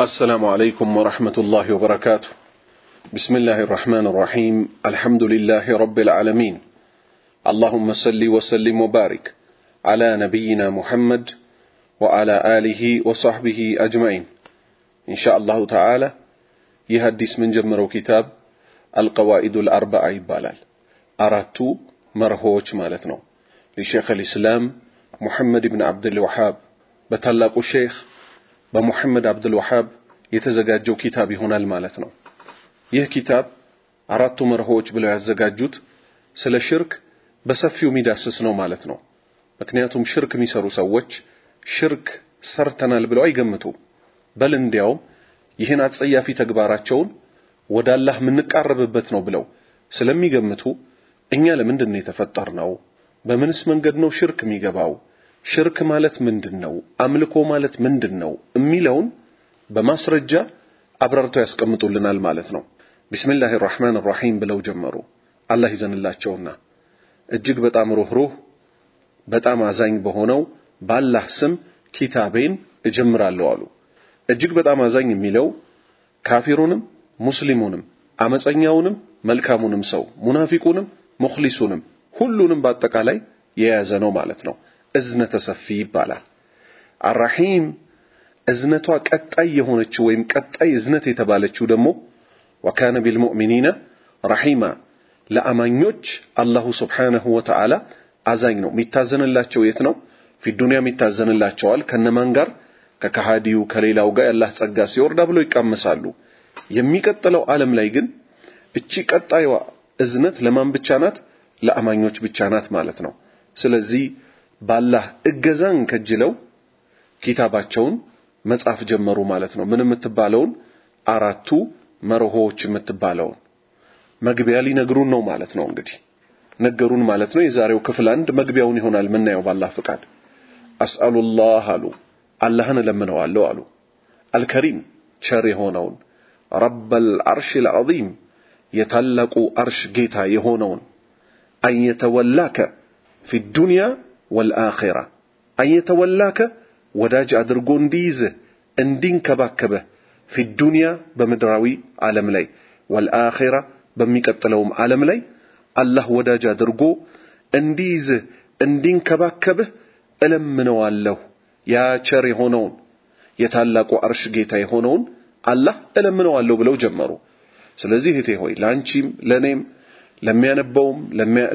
السلام عليكم ورحمة الله وبركاته. بسم الله الرحمن الرحيم. الحمد لله رب العالمين. اللهم صل وسلم وبارك على نبينا محمد وعلى آله وصحبه أجمعين. إن شاء الله تعالى يهدس من جمرو كتاب القواعد الأربعة يبالال أردت مرهوش مالتنا لشيخ الإسلام محمد بن عبد الوهاب بتلاق الشيخ በሙሐመድ አብዱል ወሃብ የተዘጋጀው ኪታብ ይሆናል ማለት ነው። ይህ ኪታብ አራቱ መርሆዎች ብለው ያዘጋጁት ስለ ሽርክ በሰፊው የሚዳስስ ነው ማለት ነው። ምክንያቱም ሽርክ የሚሰሩ ሰዎች ሽርክ ሰርተናል ብለው አይገምቱ። በል እንዲያውም ይህን አጸያፊ ተግባራቸውን ወደ አላህ የምንቃረብበት ነው ብለው ስለሚገምቱ እኛ ለምንድን ነው የተፈጠርነው? በምንስ መንገድ ነው ሽርክ የሚገባው? ሽርክ ማለት ምንድን ነው? አምልኮ ማለት ምንድን ነው? የሚለውን በማስረጃ አብራርተው ያስቀምጡልናል ማለት ነው። ቢስሚላህ ራሕማን ራሒም ብለው ጀመሩ። አላህ ይዘንላቸውና እጅግ በጣም ሩህሩህ በጣም አዛኝ በሆነው ባላህ ስም ኪታቤን እጀምራለሁ አሉ። እጅግ በጣም አዛኝ የሚለው ካፊሩንም ሙስሊሙንም አመፀኛውንም መልካሙንም ሰው ሙናፊቁንም ሙኽሊሱንም ሁሉንም በአጠቃላይ የያዘ ነው ማለት ነው። እዝነተ ሰፊ ይባላል። አራሒም እዝነቷ ቀጣይ የሆነችው ወይም ቀጣይ እዝነት የተባለችው ደግሞ ወካነ ቢልሙእሚኒነ ረሒማ ለአማኞች አላሁ ስብሓነሁ ወተዓላ አዛኝ ነው። የሚታዘንላቸው የት ነው? ፊዱንያም ይታዘንላቸዋል። ከነማን ጋር? ከከሃዲው ከሌላው ጋር ያላህ ጸጋ ሲወርዳ ብለው ይቃመሳሉ። የሚቀጥለው ዓለም ላይ ግን እቺ ቀጣዩዋ እዝነት ለማን ብቻ ናት? ለአማኞች ብቻ ናት ማለት ነው። ስለዚህ ባላህ እገዛን ከጅለው ኪታባቸውን መጻፍ ጀመሩ ማለት ነው። ምን የምትባለውን አራቱ መርሆዎች የምትባለውን መግቢያ ሊነግሩን ነው ማለት ነው። እንግዲህ ነገሩን ማለት ነው። የዛሬው ክፍል አንድ መግቢያውን ይሆናል ምናየው ባላህ ፍቃድ። አስአሉላህ አሉ አላህን እለምነዋለሁ አሉ አልከሪም ቸር የሆነውን ረበል አርሽል ዐዚም የታላቁ አርሽ ጌታ የሆነውን አንየተወላከ ፊ ዱንያ ወልአኺራ አንየተወላከ ወዳጅ አድርጎ እንዲይዝህ እንዲንከባከበህ ፊ ዱንያ በምድራዊ ዓለም ላይ ወልአኺራ በሚቀጥለውም ዓለም ላይ አላህ ወዳጅ አድርጎ እንዲይዝህ እንዲንከባከብህ እለምነዋለሁ። ያ ቸር የሆነውን የታላቁ አርሽ ጌታ የሆነውን አላህ እለምነዋለሁ ብለው ጀመሩ። ስለዚህ እህቴ ሆይ ለአንቺም ለእኔም ለሚያነበውም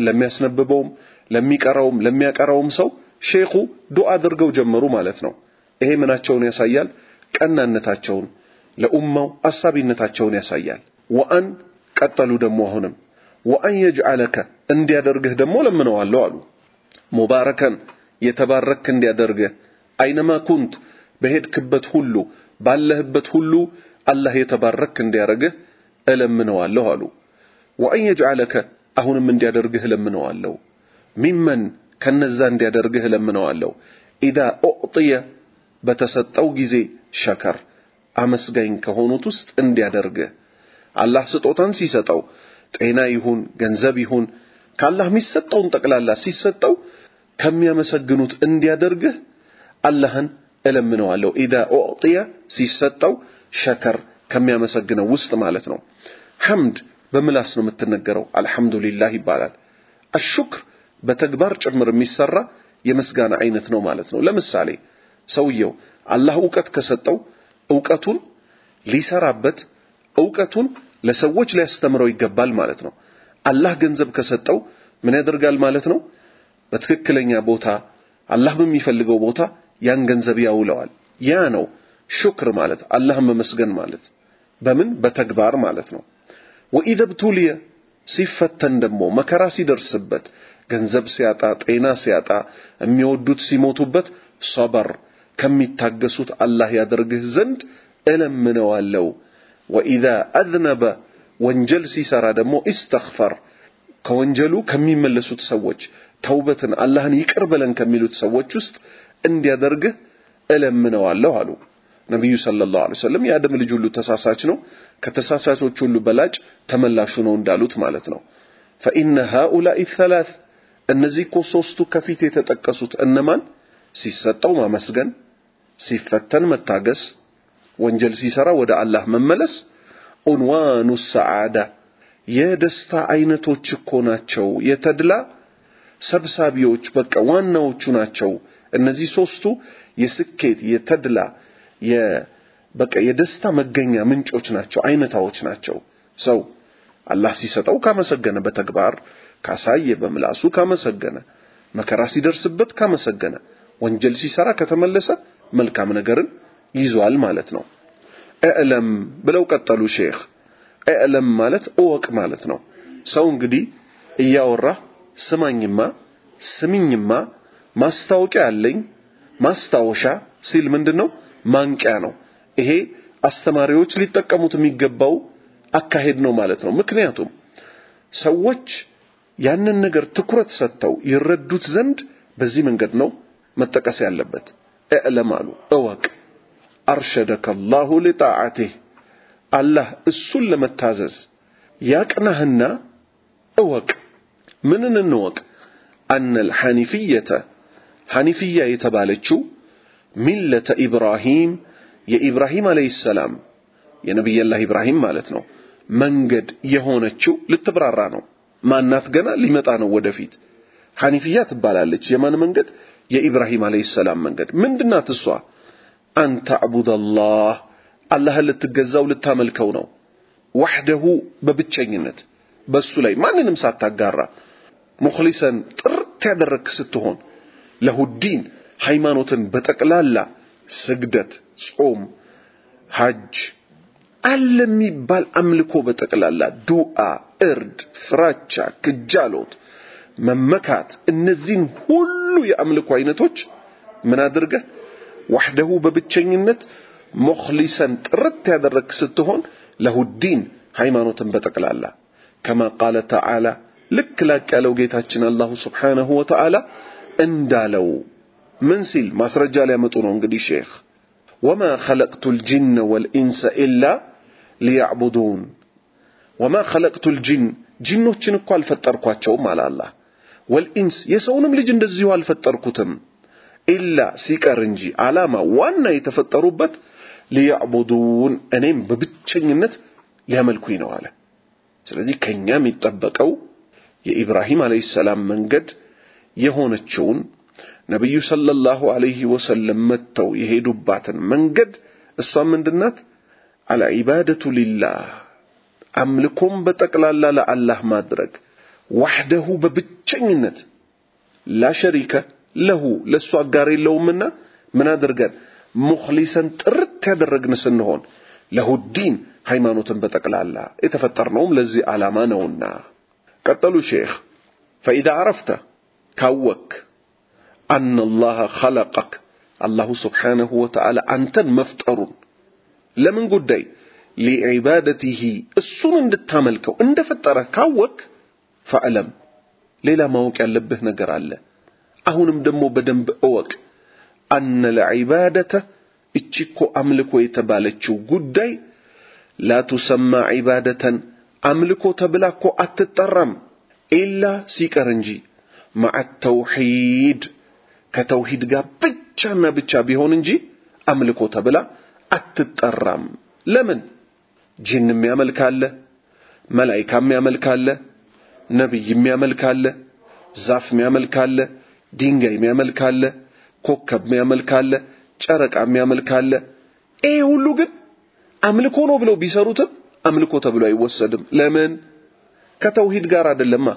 ለሚያስነብበውም ለሚቀራውም ለሚያቀራውም ሰው ሼኹ ዱዓ አድርገው ጀመሩ ማለት ነው። ይሄ ምናቸውን ያሳያል? ቀናነታቸውን፣ ለኡማው አሳቢነታቸውን ያሳያል። ወአን ቀጠሉ ደግሞ አሁንም ወአን የጅዓለከ እንዲያደርግህ ደግሞ ለምነዋለሁ አሉ። ሙባረከን የተባረክ እንዲያደርግህ አይነማ ኩንት በሄድክበት ሁሉ ባለህበት ሁሉ አላህ የተባረክ እንዲያደርግህ እለምነዋለሁ አሉ። ወአን የጅዓለከ አሁንም እንዲያደርግህ እለምነዋለሁ ሚመን ከነዛ እንዲያደርግህ እለምነዋለሁ። ኢዛ ኡዕጥየ በተሰጠው ጊዜ ሸከር አመስጋኝ ከሆኑት ውስጥ እንዲያደርግህ አላህ ስጦታን ሲሰጠው ጤና ይሁን ገንዘብ ይሁን ከአላህ የሚሰጠውን ጠቅላላ ሲሰጠው ከሚያመሰግኑት እንዲያደርግህ አላህን እለምነዋለሁ። ኢዛ ኡዕጥየ ሲሰጠው ሸከር ከሚያመሰግነው ውስጥ ማለት ነው። ሐምድ በምላስ ነው የምትነገረው፣ አልሐምዱሊላህ ይባላል። አሹክር በተግባር ጭምር የሚሰራ የምስጋና አይነት ነው ማለት ነው። ለምሳሌ ሰውየው አላህ እውቀት ከሰጠው እውቀቱን ሊሰራበት እውቀቱን ለሰዎች ሊያስተምረው ይገባል ማለት ነው። አላህ ገንዘብ ከሰጠው ምን ያደርጋል ማለት ነው? በትክክለኛ ቦታ አላህ በሚፈልገው ቦታ ያን ገንዘብ ያውለዋል። ያ ነው ሹክር ማለት አላህን መመስገን ማለት በምን በተግባር ማለት ነው። ወኢዘ ብቱልየ ሲፈተን ደግሞ መከራ ሲደርስበት ገንዘብ ሲያጣ ጤና ሲያጣ የሚወዱት ሲሞቱበት ሰበር ከሚታገሱት አላህ ያደርግህ ዘንድ እለምነዋለሁ። ወኢዛ አዝነበ ወንጀል ሲሰራ ደግሞ ኢስተግፈር ከወንጀሉ ከሚመለሱት ሰዎች ተውበትን አላህን ይቅር በለን ከሚሉት ሰዎች ውስጥ እንዲያደርግህ እለምነዋለሁ አሉ። ነቢዩ ሰለላሁ ዐለይሂ ወሰለም የአደም ልጅ ሁሉ ተሳሳች ነው፣ ከተሳሳቾች ሁሉ በላጭ ተመላሹ ነው እንዳሉት ማለት ነው። ፈኢነ ሃኡላኢ ሰላስ እነዚህ እኮ ሶስቱ ከፊት የተጠቀሱት እነማን? ሲሰጠው ማመስገን፣ ሲፈተን መታገስ፣ ወንጀል ሲሰራ ወደ አላህ መመለስ ዑንዋኑ ሰዓዳ የደስታ አይነቶች እኮ ናቸው። የተድላ ሰብሳቢዎች በቃ ዋናዎቹ ናቸው። እነዚህ ሶስቱ የስኬት የተድላ በቃ የደስታ መገኛ ምንጮች ናቸው፣ አይነታዎች ናቸው። ሰው አላህ ሲሰጠው ካመሰገነ፣ በተግባር ካሳየ፣ በምላሱ ካመሰገነ፣ መከራ ሲደርስበት ካመሰገነ፣ ወንጀል ሲሰራ ከተመለሰ መልካም ነገርን ይዟል ማለት ነው። እዕለም ብለው ቀጠሉ ሼክ። እዕለም ማለት እወቅ ማለት ነው። ሰው እንግዲህ እያወራ ስማኝማ፣ ስሚኝማ፣ ማስታወቂያ አለኝ ማስታወሻ ሲል ምንድን ነው? ማንቂያ ነው። ይሄ አስተማሪዎች ሊጠቀሙት የሚገባው አካሄድ ነው ማለት ነው። ምክንያቱም ሰዎች ያንን ነገር ትኩረት ሰጥተው ይረዱት ዘንድ በዚህ መንገድ ነው መጠቀስ ያለበት። እዕለም አሉ እወቅ። አርሸደከ አላሁ ሊጣዓቲህ አላህ እሱን ለመታዘዝ ያቅናህና እወቅ። ምንን እንወቅ? አነል ሐኒፍየተ ሐኒፍያ የተባለችው ሚለተ ኢብራሂም የኢብራሂም አለይሂ ሰላም የነቢየላህ ኢብራሂም ማለት ነው መንገድ የሆነችው ልትብራራ ነው። ማናት ገና ሊመጣ ነው ወደፊት። ሐኒፍያ ትባላለች። የማን መንገድ? የኢብራሂም አለይሂ ሰላም መንገድ። ምንድናት እሷ? አንተ አቡደላህ አላህን ልትገዛው ልታመልከው ነው። ወሕደሁ በብቸኝነት በሱ ላይ ማንንም ሳታጋራ ሙኽሊሰን ጥርት ያደረግክ ስትሆን ለሁዲን ሃይማኖትን በጠቅላላ ስግደት፣ ጾም፣ ሐጅ አለ የሚባል አምልኮ በጠቅላላ ዱዓ፣ እርድ፣ ፍራቻ፣ ክጃሎት፣ መመካት እነዚህን ሁሉ የአምልኮ አይነቶች ምን አድርገህ ወሕደሁ በብቸኝነት ሙኽሊሰን ጥርት ያደረግክ ስትሆን ለሁዲን ሃይማኖትን በጠቅላላ። ከማ ቃለ ተዓላ ልክ ላቅ ያለው ጌታችን አላሁ ስብሓነሁ ወተዓላ እንዳለው ምን ሲል ማስረጃ ሊያመጡ ነው እንግዲህ ሼክ ወማ ኸለቅቱ ልጅነ ወልኢንሰ ኢላ ሊያዕቡዱን ወማ ኸለቅቱ ልጅን ጂኖችን እኮ አልፈጠርኳቸውም አለ አላህ። ወልኢንስ የሰውንም ልጅ እንደዚሁ አልፈጠርኩትም ኢላ ሲቀር እንጂ ዓላማ ዋና የተፈጠሩበት ሊያዕቡዱን እኔም በብቸኝነት ሊያመልኩኝ ነው አለ። ስለዚህ ከኛ የሚጠበቀው የኢብራሂም አለይሂ ሰላም መንገድ የሆነችውን ነቢዩ ሰለላሁ ዐለይሂ ወሰለም መጥተው የሄዱባትን መንገድ እሷ ምንድናት? አልዒባደቱ ሊላህ አምልኮም በጠቅላላ ለአላህ ማድረግ وحده በብቸኝነት لا شريك له ለእሱ አጋር የለውምና ምን አድርገን مخلصا ጥርት ያደረግን ስንሆን له الدين ሃይማኖትን በጠቅላላ የተፈጠርነውም ለዚህ ዓላማ ነውና። ቀጠሉ ሼኽ فإذا عرفت ካወክ أن الله خلقك الله سبحانه وتعالى አንተን መፍጠሩን ለምን ጉዳይ ሊዒባደቲሂ እሱን እንድታመልከው እንደፈጠረህ ካወክ ፈዕለም ሌላ ማወቅ ያለብህ ነገር አለ። አሁንም ደግሞ በደንብ እወቅ አነ ለዒባደተ እቺ እኮ አምልኮ የተባለችው ጉዳይ ላ ቱሰማ ዒባደተን አምልኮ ተብላ እኮ አትጠራም ኢላ ሲቀር እንጂ ማዓ ተውሒድ ከተውሂድ ጋር ብቻና ብቻ ቢሆን እንጂ አምልኮ ተብላ አትጠራም። ለምን? ጂን የሚያመልክ አለ፣ መላኢካ የሚያመልክ አለ፣ ነቢይ የሚያመልክ አለ፣ ዛፍ የሚያመልክ አለ፣ ድንጋይ የሚያመልክ አለ፣ ኮከብ የሚያመልክ አለ፣ ጨረቃ የሚያመልክ አለ። ይሄ ሁሉ ግን አምልኮ ነው ብለው ቢሰሩትም አምልኮ ተብሎ አይወሰድም። ለምን? ከተውሂድ ጋር አይደለማ።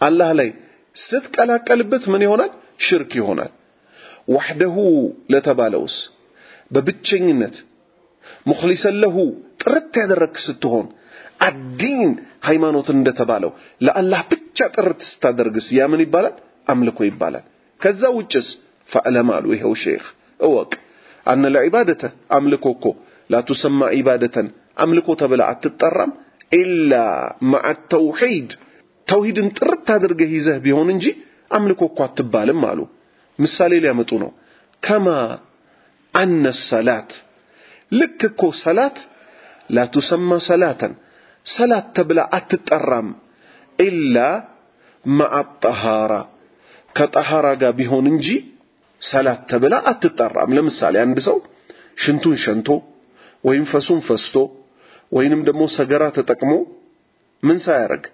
አላህ ላይ ስትቀላቀልበት ምን ይሆናል? ሽርክ ይሆናል። ወሕደሁ ለተባለውስ በብቸኝነት ሙኽሊሰን ለሁ ጥርት ያደረግክ ስትሆን አዲን ሃይማኖትን እንደተባለው ለአላህ ብቻ ጥርት ስታደርግስ ያ ምን ይባላል? አምልኮ ይባላል። ከዛ ውጭስ ፈዕለም አሉ ይኸው ሼኽ እወቅ አነ ለዒባደተ አምልኮ እኮ ላቱሰማ ዒባደተን አምልኮ ተብላ አትጠራም ኢላ ማዓ ተውሒድ ተውሂድን ጥርት አድርገህ ይዘህ ቢሆን እንጂ አምልኮ እኮ አትባልም አሉ። ምሳሌ ሊያመጡ ነው። ከማ አነ ሰላት ልክ እኮ ሰላት ላቱሰማ ሰላተን ሰላት ተብላ አትጠራም ኢላ ማዓ ጠሃራ ከጠሃራ ጋር ቢሆን እንጂ ሰላት ተብላ አትጠራም። ለምሳሌ አንድ ሰው ሽንቱን ሸንቶ ወይም ፈሱን ፈስቶ ወይንም ደግሞ ሰገራ ተጠቅሞ ምን ሳያረግ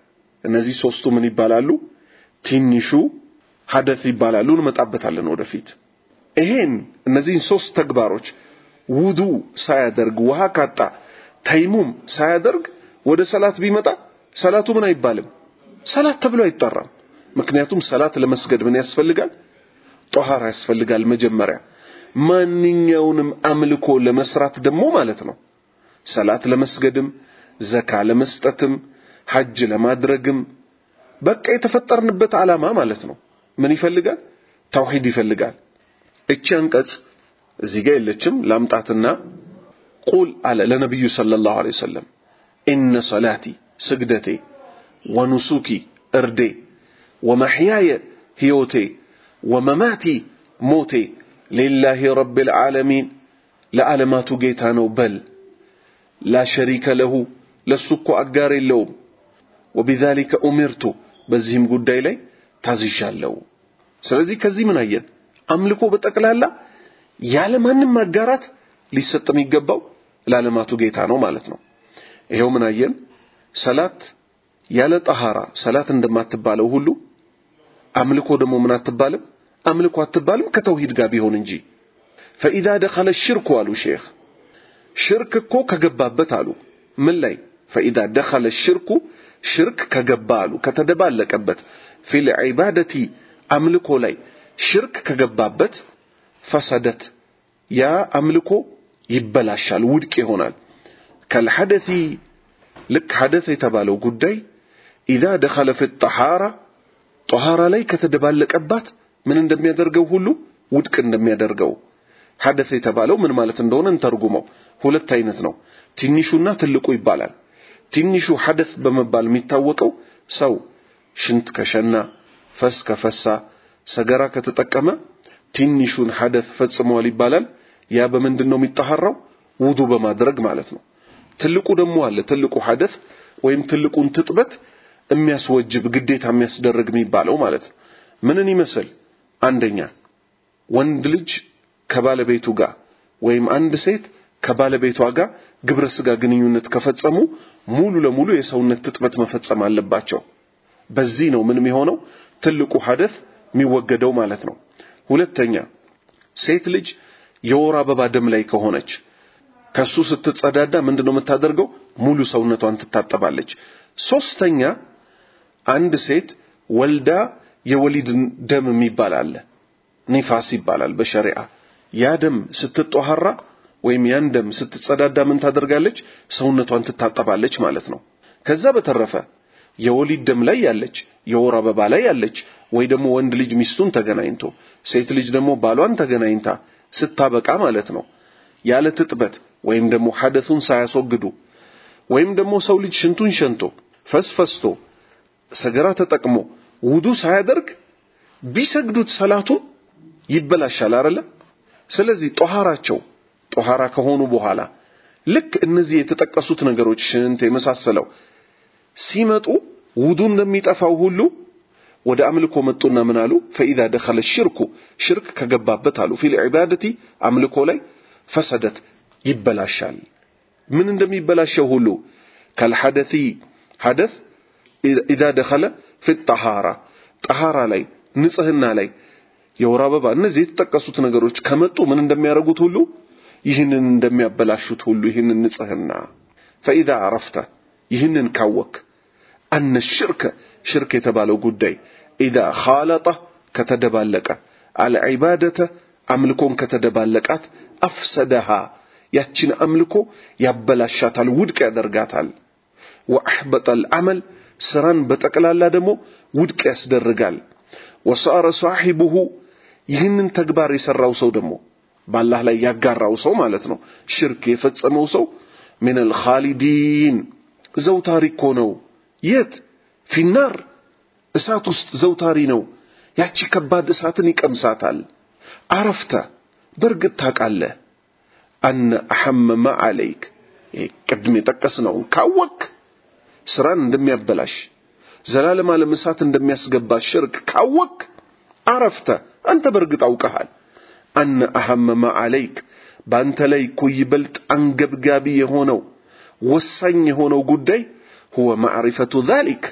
እነዚህ ሶስቱ ምን ይባላሉ? ትንሹ ሐደት ይባላሉ። እንመጣበታለን ወደፊት። ይሄን እነዚህን ሶስት ተግባሮች ውዱ ሳያደርግ ውሃ ካጣ ተይሙም ሳያደርግ ወደ ሰላት ቢመጣ ሰላቱ ምን አይባልም? ሰላት ተብሎ አይጠራም። ምክንያቱም ሰላት ለመስገድ ምን ያስፈልጋል? ጦሃራ ያስፈልጋል። መጀመሪያ ማንኛውንም አምልኮ ለመስራት ደግሞ ማለት ነው ሰላት ለመስገድም ዘካ ለመስጠትም ሐጅ ለማድረግም በቃ የተፈጠርንበት ዓላማ ማለት ነው ምን ይፈልጋል? ተውሂድ ይፈልጋል። እቺ አንቀጽ እዚህ ጋር የለችም። ላምጣትና ቁል አለ ለነቢዩ ሰለላሁ ዐለይሂ ወሰለም። ኢነ ሰላቲ ስግደቴ ወኑሱኪ እርዴ ወመሕያየ ሕይወቴ ወመማቲ ሞቴ ሊላሂ ረቢል ዓለሚን ለዓለማቱ ጌታ ነው በል። ላ ሸሪከ ለሁ ለሱ እኮ አጋር የለውም። ወቢዛሊከ ኡሚርቱ በዚህም ጉዳይ ላይ ታዝዣለሁ። ስለዚህ ከዚህ ምን አየን? አምልኮ በጠቅላላ ያለ ማንም ማጋራት ሊሰጥ የሚገባው ለዓለማቱ ጌታ ነው ማለት ነው። ይሄው ምን አየን? ሰላት ያለ ጠሃራ ሰላት እንደማትባለው ሁሉ አምልኮ ደግሞ ምን አትባልም? አምልኮ አትባልም ከተውሂድ ጋር ቢሆን እንጂ። ፈኢዛ ደኸለ ሽርኩ አሉ ሼክ ሽርክ እኮ ከገባበት አሉ። ምን ላይ? ፈኢዛ ደኸለ ሽርኩ ሽርክ ከገባ አሉ። ከተደባለቀበት። ፊል ዒባደቲ አምልኮ ላይ ሽርክ ከገባበት ፈሰደት። ያ አምልኮ ይበላሻል ውድቅ ይሆናል። ከልሐደቲ ልክ ሐደት የተባለው ጉዳይ ኢዛ ደኸለ ፊ ጠሃራ ጠሃራ ላይ ከተደባለቀባት ምን እንደሚያደርገው ሁሉ ውድቅ እንደሚያደርገው። ሐደት የተባለው ምን ማለት እንደሆነ እንተርጉመው። ሁለት አይነት ነው። ትንሹና ትልቁ ይባላል። ትንሹ ሐደት በመባል የሚታወቀው ሰው ሽንት ከሸና ፈስ ከፈሳ ሰገራ ከተጠቀመ ትንሹን ሐደት ፈጽሟል ይባላል። ያ በምንድን ነው የሚጠሐራው? ውዱ በማድረግ ማለት ነው። ትልቁ ደግሞ አለ ትልቁ ሐደት ወይም ትልቁን ትጥበት የሚያስወጅብ ግዴታ የሚያስደርግ የሚባለው ማለት ነው። ምንን ይመስል? አንደኛ ወንድ ልጅ ከባለቤቱ ጋር ወይም አንድ ሴት ከባለቤቷ ጋር ግብረ ስጋ ግንኙነት ከፈጸሙ ሙሉ ለሙሉ የሰውነት ትጥበት መፈጸም አለባቸው። በዚህ ነው ምን የሚሆነው ትልቁ ሐደት የሚወገደው ማለት ነው ሁለተኛ ሴት ልጅ የወር አበባ ደም ላይ ከሆነች ከሱ ስትጸዳዳ ምንድነው የምታደርገው? ሙሉ ሰውነቷን ትታጠባለች። ሶስተኛ አንድ ሴት ወልዳ የወሊድ ደም የሚባል አለ ኒፋስ ይባላል በሸሪዓ። ያ ደም ስትጧሃራ ወይም ያን ደም ስትጸዳዳ ምን ታደርጋለች? ሰውነቷን ትታጠባለች ማለት ነው። ከዛ በተረፈ የወሊድ ደም ላይ ያለች የወር አበባ ላይ ያለች ወይ ደግሞ ወንድ ልጅ ሚስቱን ተገናኝቶ ሴት ልጅ ደግሞ ባሏን ተገናኝታ ስታበቃ ማለት ነው። ያለ ትጥበት ወይም ደግሞ ሐደቱን ሳያስወግዱ ወይም ደግሞ ሰው ልጅ ሽንቱን ሸንቶ ፈስፈስቶ ሰገራ ተጠቅሞ ውዱ ሳያደርግ ቢሰግዱት ሰላቱ ይበላሻል አይደለ? ስለዚህ ጦሃራቸው ጦሃራ ከሆኑ በኋላ ልክ እነዚህ የተጠቀሱት ነገሮች ሽንት የመሳሰለው ሲመጡ ውዱ እንደሚጠፋው ሁሉ ወደ አምልኮ መጡና ምን አሉ? ፈኢዛ ደኸለ ሽርኩ ሽርክ ከገባበት አሉ። ፊል ዒባደቲ አምልኮ ላይ ፈሰደት ይበላሻል። ምን እንደሚበላሸው ሁሉ። ከልሐደቲ ሐደት ኢዛ ደኸለ ፊ ጠሃራ ጠሃራ ላይ ንጽህና ላይ የወር አበባ። እነዚህ የተጠቀሱት ነገሮች ከመጡ ምን እንደሚያደርጉት ሁሉ? ይህንን እንደሚያበላሹት ሁሉ ይህንን ንጽህና። ፈኢዛ አረፍተ ይህንን ካወክ አነ ሽርከ ሽርክ የተባለው ጉዳይ ኢዛ ኻለጠ ከተደባለቀ አልዒባደተ አምልኮን ከተደባለቃት አፍሰደሃ ያችን አምልኮ ያበላሻታል ውድቅ ያደርጋታል ወአሕበጠ አልዓመል ስራን በጠቅላላ ደግሞ ውድቅ ያስደርጋል ወሳረ ሳሒቡሁ ይህንን ተግባር የሰራው ሰው ደግሞ በአላህ ላይ ያጋራው ሰው ማለት ነው ሽርክ የፈጸመው ሰው ምን አልኻሊዲን ዘውታሪ እኮ ነው የት? ፊናር። እሳት ውስጥ ዘውታሪ ነው። ያቺ ከባድ እሳትን ይቀምሳታል። አረፍተ። በእርግጥ ታውቃለህ። أن أهم ما عليك ቅድም የጠቀስነው ካወክ ስራን እንደሚያበላሽ ዘላለም ዓለም እሳት እንደሚያስገባ ሽርክ ካወክ عرفت። አንተ በእርግጥ አውቀሃል። أن أهم ما عليك በአንተ ላይ እኮ ይበልጥ አንገብጋቢ የሆነው ወሳኝ የሆነው ጉዳይ هو معرفة ذلك።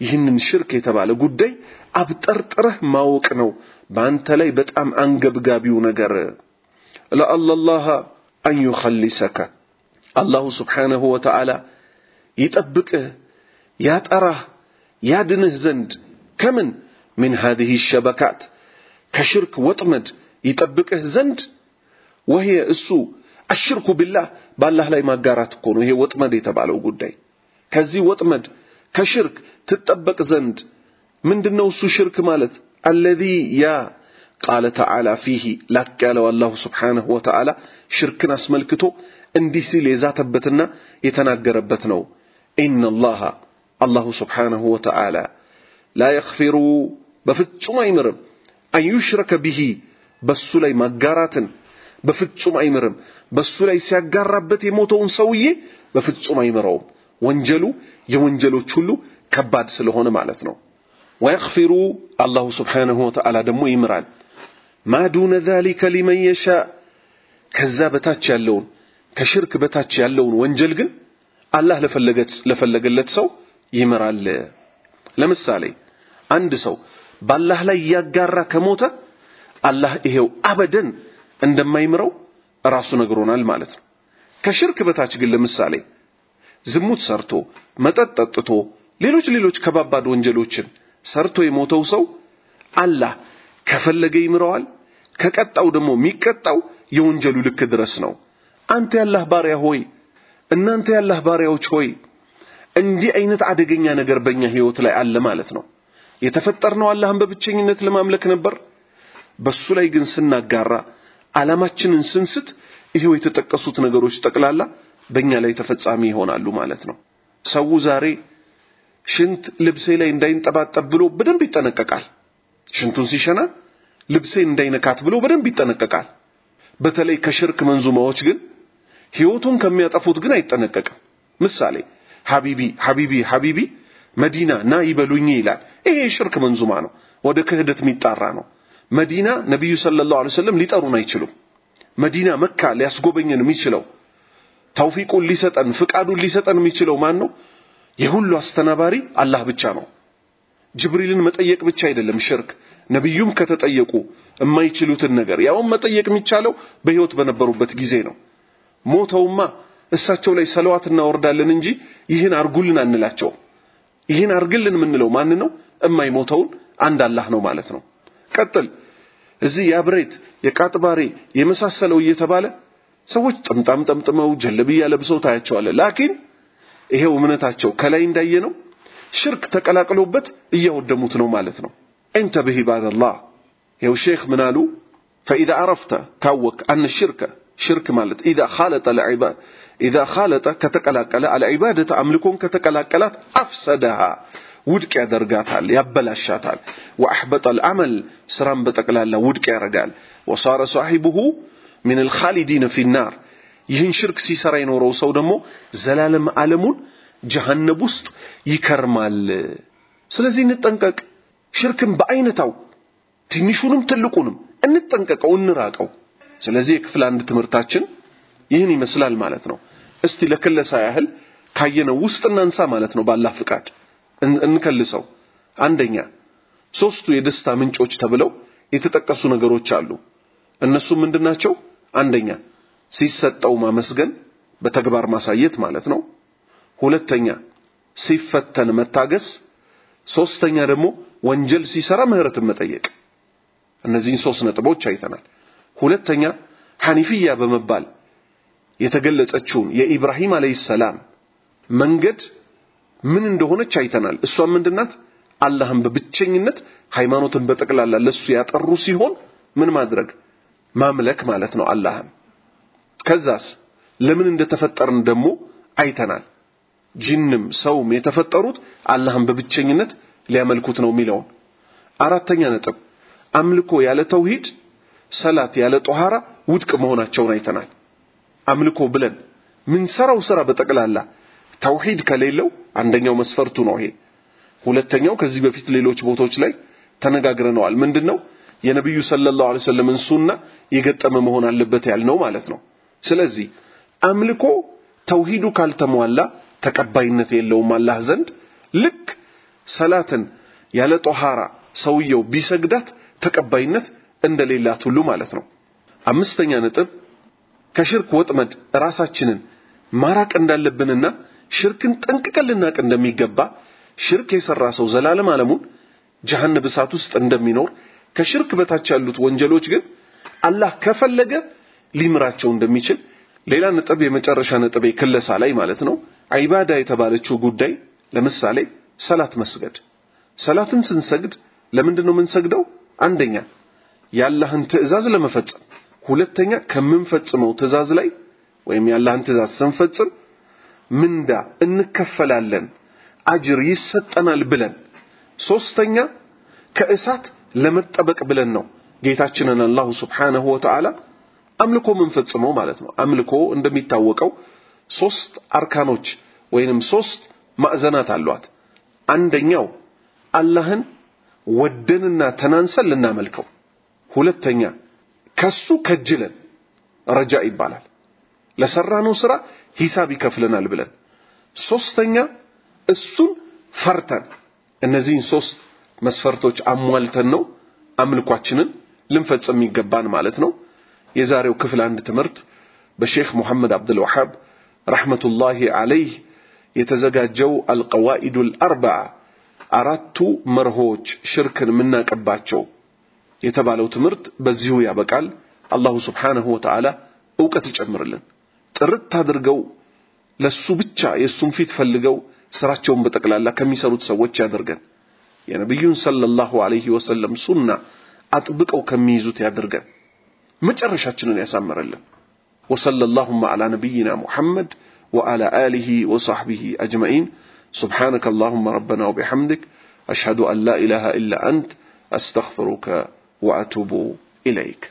ይህንን ሽርክ የተባለ ጉዳይ አብጠርጥረህ ማወቅ ነው። በአንተ ላይ በጣም አንገብጋቢው ነገር። ለአላላህ አን ዩኸሊሰከ። አላሁ ስብሓነሁ ወተዓላ ይጠብቅህ ያጠራህ ያድንህ ዘንድ ከምን? ምን ሃዚህ ሸበካት። ከሽርክ ወጥመድ ይጠብቅህ ዘንድ ወህየ እሱ አሽርኩ ቢላህ። በአላህ ላይ ማጋራት እኮ ነው ይሄ ወጥመድ የተባለው ጉዳይ ከዚህ ወጥመድ ከሽርክ ትጠበቅ ዘንድ ምንድነው እሱ ሽርክ ማለት? አለዚ ያ ቃለ ተዓላ ፊሂ ላቅ ያለው አላሁ ስብሓንሁ ወተዓላ ሽርክን አስመልክቶ እንዲህ ሲል የዛተበትና የተናገረበት ነው። ኢነላሃ አላሁ ስብሓንሁ ወተዓላ ላ የኽፊሩ በፍጹም አይምርም። አን ዩሽረከ ቢሂ በሱ ላይ ማጋራትን በፍጹም አይምርም። በሱ ላይ ሲያጋራበት የሞተውን ሰውዬ በፍጹም አይምረውም ወንጀሉ የወንጀሎች ሁሉ ከባድ ስለሆነ ማለት ነው። ወየኽፊሩ አላሁ ስብሓንሁ ወተዓላ ደግሞ ይምራል። ማ ዱነ ዛሊከ ሊመን የሻ ከዛ በታች ያለውን ከሽርክ በታች ያለውን ወንጀል ግን አላህ ለፈለገለት ሰው ይምራል። ለምሳሌ አንድ ሰው በአላህ ላይ እያጋራ ከሞተ አላህ ይሄው አበደን እንደማይምረው ራሱ ነግሮናል ማለት ነው። ከሽርክ በታች ግን ለምሳሌ ዝሙት ሰርቶ መጠጥ ጠጥቶ ሌሎች ሌሎች ከባባድ ወንጀሎችን ሰርቶ የሞተው ሰው አላህ ከፈለገ ይምረዋል ከቀጣው ደግሞ የሚቀጣው የወንጀሉ ልክ ድረስ ነው። አንተ ያላህ ባሪያ ሆይ እናንተ ያላህ ባሪያዎች ሆይ እንዲህ አይነት አደገኛ ነገር በእኛ ህይወት ላይ አለ ማለት ነው። የተፈጠርነው አላህን በብቸኝነት ለማምለክ ነበር። በሱ ላይ ግን ስናጋራ ዓላማችንን ስንስት ይሄው የተጠቀሱት ነገሮች ጠቅላላ በእኛ ላይ ተፈጻሚ ይሆናሉ ማለት ነው። ሰው ዛሬ ሽንት ልብሴ ላይ እንዳይንጠባጠብ ብሎ በደንብ ይጠነቀቃል። ሽንቱን ሲሸና ልብሴ እንዳይነካት ብሎ በደንብ ይጠነቀቃል። በተለይ ከሽርክ መንዙማዎች ግን ህይወቱን ከሚያጠፉት ግን አይጠነቀቅም። ምሳሌ ሐቢቢ ሐቢቢ ሐቢቢ መዲና ና ይበሉኝ ይላል። ይሄ የሽርክ መንዙማ ነው። ወደ ክህደት የሚጣራ ነው። መዲና ነቢዩ ሰለላሁ ዐለይሂ ወሰለም ሊጠሩን አይችሉም። መዲና መካ ሊያስጎበኘን የሚችለው ተውፊቁን ሊሰጠን ፍቃዱን ሊሰጠን የሚችለው ማን ነው? የሁሉ አስተናባሪ አላህ ብቻ ነው። ጅብሪልን መጠየቅ ብቻ አይደለም ሽርክ ነቢዩም ከተጠየቁ የማይችሉትን ነገር። ያውም መጠየቅ የሚቻለው በህይወት በነበሩበት ጊዜ ነው። ሞተውማ እሳቸው ላይ ሰለዋት እናወርዳለን እንጂ ይህን አርግልን አንላቸው። ይህን አርግልን የምንለው ማን ነው? እማይሞተውን አንድ አላህ ነው ማለት ነው። ቀጥል። እዚህ የአብሬት የቃጥባሬ የመሳሰለው እየተባለ ሰዎች ጥምጣም ጠምጥመው ጀለብያ ለብሰው ታያቸዋለህ። لكن ይሄው እምነታቸው ከላይ እንዳየነው ሽርክ ተቀላቅሎበት እያወደሙት ነው ማለት ነው። انتبه عباد الله ይኸው ሼክ ምን አሉ? فإذا عرفت ካወክ أن الشرك ሽርክ ማለት ኢዛ ኻለጠ ለዒባድ ኢዛ ኻለጠ ከተቀላቀለ አልዒባደተ አምልኮን ከተቀላቀላት አፍሰደሃ ውድቅ ያደርጋታል፣ ያበላሻታል። ወአሕበጠ አልዓመል ስራን በጠቅላላ ውድቅ ያደርጋል። ወሳረ ሳሒቡሁ ሚን አልኻሊዲነ ፊናር ይህን ሽርክ ሲሰራ የኖረው ሰው ደግሞ ዘላለም ዓለሙን ጀሃነም ውስጥ ይከርማል። ስለዚህ እንጠንቀቅ። ሽርክን በአይነታው ትንሹንም ትልቁንም እንጠንቀቀው፣ እንራቀው። ስለዚህ የክፍል አንድ ትምህርታችን ይህን ይመስላል ማለት ነው። እስቲ ለክለሳ ያህል ካየነው ውስጥ እናንሳ ማለት ነው። ባላህ ፍቃድ እንከልሰው። አንደኛ ሶስቱ የደስታ ምንጮች ተብለው የተጠቀሱ ነገሮች አሉ። እነሱ ምንድናቸው? አንደኛ ሲሰጠው ማመስገን በተግባር ማሳየት ማለት ነው። ሁለተኛ ሲፈተን መታገስ። ሶስተኛ ደግሞ ወንጀል ሲሰራ ምህረትን መጠየቅ። እነዚህን ሶስት ነጥቦች አይተናል። ሁለተኛ ሐኒፍያ በመባል የተገለጸችውን የኢብራሂም አለይሂ ሰላም መንገድ ምን እንደሆነች አይተናል። እሷም ምንድናት? አላህን በብቸኝነት ሃይማኖትን በጠቅላላ ለሱ ያጠሩ ሲሆን ምን ማድረግ ማምለክ ማለት ነው አላህን። ከዛስ ለምን እንደተፈጠርን ደግሞ አይተናል። ጂንም ሰውም የተፈጠሩት አላህን በብቸኝነት ሊያመልኩት ነው የሚለውን። አራተኛ ነጥብ አምልኮ ያለ ተውሂድ ሰላት ያለ ጦሃራ ውድቅ መሆናቸውን አይተናል። አምልኮ ብለን ምን ሰራው ስራ በጠቅላላ ተውሂድ ከሌለው አንደኛው መስፈርቱ ነው ይሄ። ሁለተኛው ከዚህ በፊት ሌሎች ቦታዎች ላይ ተነጋግረነዋል። ምንድነው የነቢዩ ሰለላሁ ዐለይሂ ወሰለምን ሱና የገጠመ መሆን አለበት ያልነው ማለት ነው። ስለዚህ አምልኮ ተውሂዱ ካልተሟላ ተቀባይነት የለውም አላህ ዘንድ። ልክ ሰላትን ያለ ጦሃራ ሰውየው ቢሰግዳት ተቀባይነት እንደሌላት ሁሉ ማለት ነው። አምስተኛ ነጥብ ከሽርክ ወጥመድ ራሳችንን ማራቅ እንዳለብንና ሽርክን ጠንቅቀን ልናቅ እንደሚገባ ሽርክ የሰራ ሰው ዘላለም ዓለሙን ጀሃነም እሳት ውስጥ እንደሚኖር ከሽርክ በታች ያሉት ወንጀሎች ግን አላህ ከፈለገ ሊምራቸው እንደሚችል ሌላ ነጥብ የመጨረሻ ነጥብ ክለሳ ላይ ማለት ነው። ዒባዳ የተባለችው ጉዳይ ለምሳሌ ሰላት መስገድ። ሰላትን ስንሰግድ ለምንድን ነው የምንሰግደው? አንደኛ የአላህን ትእዛዝ ለመፈጸም። ሁለተኛ ከምንፈጽመው ትእዛዝ ላይ ወይም የአላህን ትእዛዝ ስንፈጽም ምንዳ እንከፈላለን አጅር ይሰጠናል ብለን። ሶስተኛ ከእሳት ለመጠበቅ ብለን ነው ጌታችንን አላሁ ስብሓነሁ ወተዓላ አምልኮ የምንፈጽመው ማለት ነው። አምልኮ እንደሚታወቀው ሶስት አርካኖች ወይንም ሶስት ማዕዘናት አሏት። አንደኛው አላህን ወደንና ተናንሰን ልናመልከው፣ ሁለተኛ ከሱ ከጅለን ረጃ ይባላል ለሰራነው ስራ ሂሳብ ይከፍለናል ብለን፣ ሶስተኛ እሱን ፈርተን እነዚህን ሶስት መስፈርቶች አሟልተን ነው አምልኳችንን ልንፈጽም ይገባን ማለት ነው። የዛሬው ክፍል አንድ ትምህርት በሼክ ሙሐመድ አብዱል ወሃብ ረሕመቱላሂ አለይህ የተዘጋጀው አልቀዋኢዱል አርበዓ አራቱ መርሆች ሽርክን የምናቀባቸው የተባለው ትምህርት በዚሁ ያበቃል። አላሁ ስብሓነሁ ወተዓላ እውቀት ይጨምርልን። ጥርት አድርገው ለሱ ብቻ የእሱን ፊት ፈልገው ስራቸውን በጠቅላላ ከሚሰሩት ሰዎች ያደርገን። የነቢዩን ሰለላሁ ዐለይሂ ወሰለም ሱና አጥብቀው ከሚይዙት ያድርገን። መጨረሻችንን ያሳምረልን። وصلى اللهم على نبينا محمد وعلى آله وصحبه أجمعين سبحانك اللهم ربنا وبحمدك أشهد أن لا إله إلا أنت أستغفرك وأتوب إليك